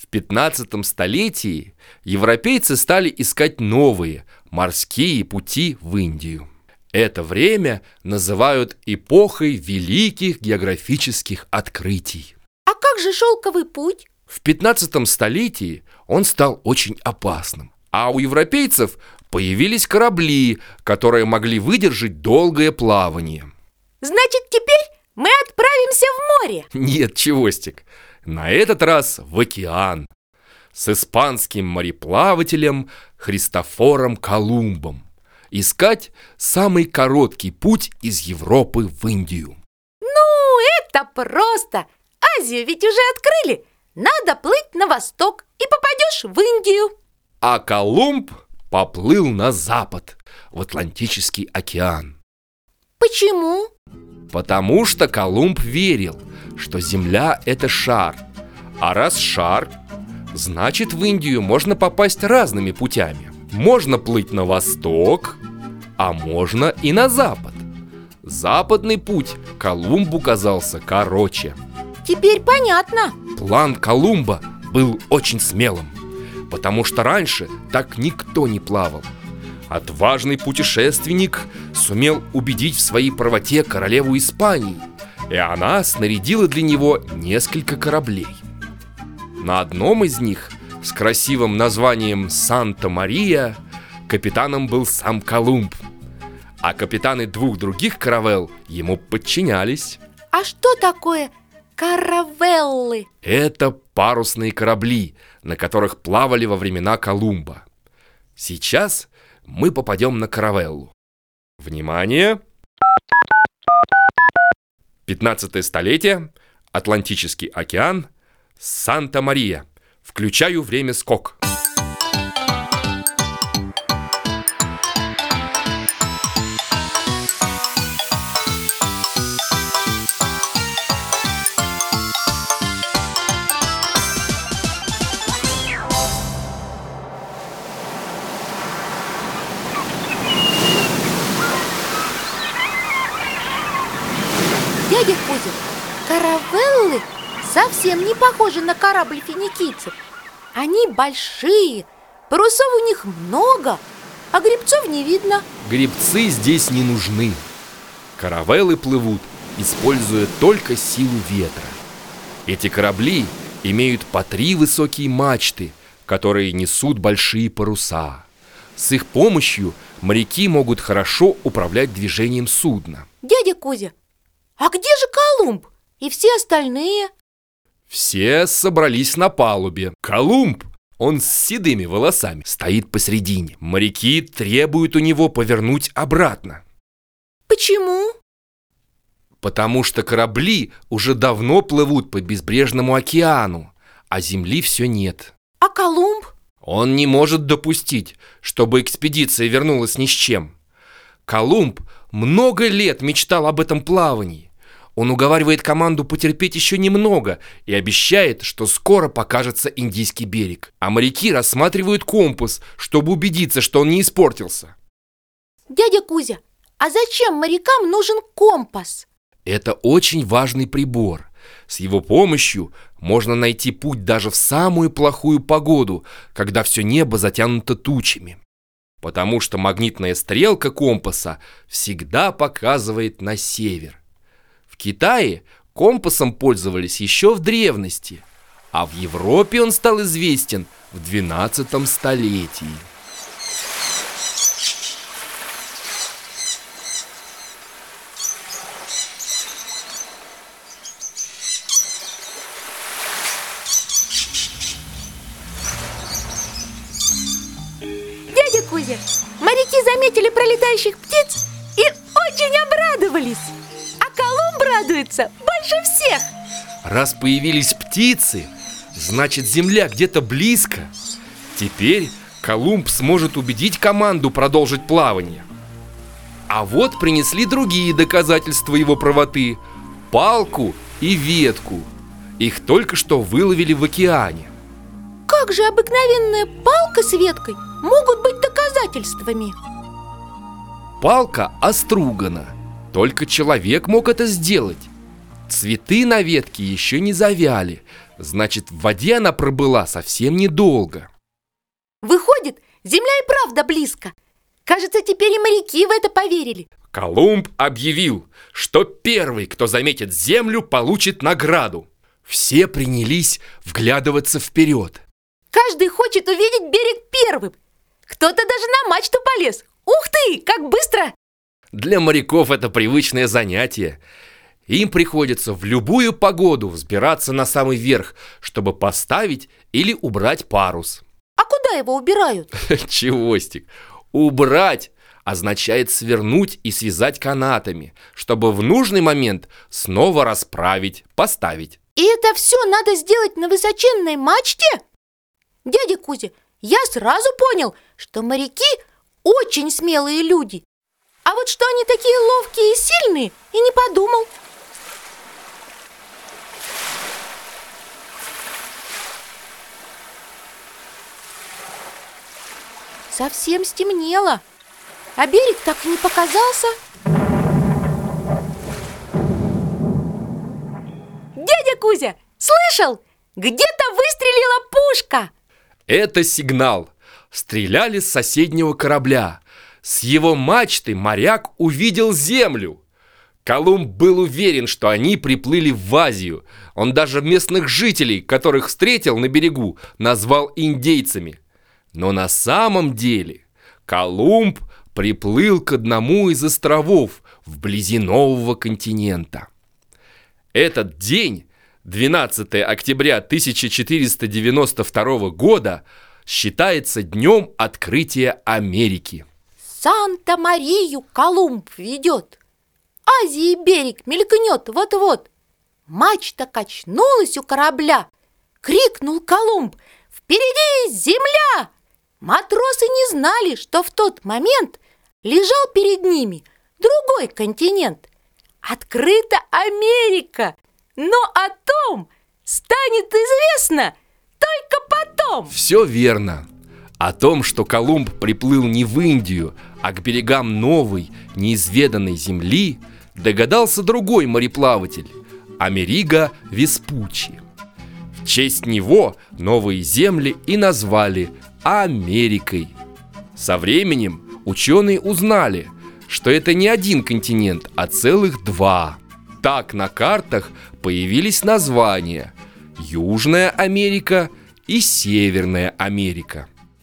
В 15 столетии европейцы стали искать новые морские пути в Индию. Это время называют эпохой великих географических открытий. А как же шелковый путь? В 15 столетии он стал очень опасным, а у европейцев появились корабли, которые могли выдержать долгое плавание. Значит, теперь мы отправимся в море? Нет, Чевостик, на этот раз в океан с испанским мореплавателем Христофором Колумбом искать самый короткий путь из Европы в Индию. Ну, это просто! Азию ведь уже открыли! Надо плыть на восток и попадешь в Индию. А Колумб поплыл на запад, в Атлантический океан. Почему? Потому что Колумб верил, что Земля – это шар. А раз шар, значит в Индию можно попасть разными путями. Можно плыть на восток, а можно и на запад. Западный путь Колумбу казался короче – Теперь понятно. План Колумба был очень смелым, потому что раньше так никто не плавал. Отважный путешественник сумел убедить в своей правоте королеву Испании, и она снарядила для него несколько кораблей. На одном из них с красивым названием «Санта-Мария» капитаном был сам Колумб, а капитаны двух других каравелл ему подчинялись. А что такое Каравеллы. Это парусные корабли, на которых плавали во времена Колумба. Сейчас мы попадем на каравеллу. Внимание! 15 столетие, Атлантический океан, Санта-Мария. Включаю время скок. Каравеллы совсем не похожи на корабль финикийцев. Они большие, парусов у них много, а грибцов не видно. Грибцы здесь не нужны. Каравеллы плывут, используя только силу ветра. Эти корабли имеют по три высокие мачты, которые несут большие паруса. С их помощью моряки могут хорошо управлять движением судна. Дядя Кузя, а где же и все остальные? Все собрались на палубе. Колумб, он с седыми волосами, стоит посредине. Моряки требуют у него повернуть обратно. Почему? Потому что корабли уже давно плывут по безбрежному океану, а земли все нет. А Колумб? Он не может допустить, чтобы экспедиция вернулась ни с чем. Колумб много лет мечтал об этом плавании. Он уговаривает команду потерпеть еще немного и обещает, что скоро покажется индийский берег. А моряки рассматривают компас, чтобы убедиться, что он не испортился. Дядя Кузя, а зачем морякам нужен компас? Это очень важный прибор. С его помощью можно найти путь даже в самую плохую погоду, когда все небо затянуто тучами. Потому что магнитная стрелка компаса всегда показывает на север. Китае компасом пользовались еще в древности, а в Европе он стал известен в 12 столетии. Дядя Кузя, моряки заметили пролетающих птиц и очень обрадовались радуется больше всех. Раз появились птицы, значит земля где-то близко. Теперь Колумб сможет убедить команду продолжить плавание. А вот принесли другие доказательства его правоты Палку и ветку. Их только что выловили в океане. Как же обыкновенная палка с веткой могут быть доказательствами? Палка остругана – только человек мог это сделать. Цветы на ветке еще не завяли, Значит, в воде она пробыла совсем недолго. Выходит, земля и правда близко. Кажется, теперь и моряки в это поверили. Колумб объявил, что первый, кто заметит землю, получит награду. Все принялись вглядываться вперед. Каждый хочет увидеть берег первым. Кто-то даже на мачту полез. Ух ты, как быстро! Для моряков это привычное занятие. Им приходится в любую погоду взбираться на самый верх, чтобы поставить или убрать парус. А куда его убирают? Чевостик, убрать означает свернуть и связать канатами, чтобы в нужный момент снова расправить, поставить. И это все надо сделать на высоченной мачте? Дядя Кузя, я сразу понял, что моряки очень смелые люди. Вот что они такие ловкие и сильные, и не подумал. Совсем стемнело, а берег так и не показался. Дядя Кузя, слышал? Где-то выстрелила пушка! Это сигнал. Стреляли с соседнего корабля. С его мачты моряк увидел землю. Колумб был уверен, что они приплыли в Азию. Он даже местных жителей, которых встретил на берегу, назвал индейцами. Но на самом деле Колумб приплыл к одному из островов вблизи нового континента. Этот день 12 октября 1492 года считается днем открытия Америки. Санта-Марию Колумб ведет. Азии берег мелькнет вот-вот. Мачта качнулась у корабля. Крикнул Колумб «Впереди земля!» Матросы не знали, что в тот момент лежал перед ними другой континент. Открыта Америка! Но о том станет известно только потом. Все верно. О том, что Колумб приплыл не в Индию, а к берегам новой, неизведанной земли, догадался другой мореплаватель – Америго Веспуччи. В честь него новые земли и назвали Америкой. Со временем ученые узнали, что это не один континент, а целых два – так на картах появились названия Южная Америка и Северная Америка.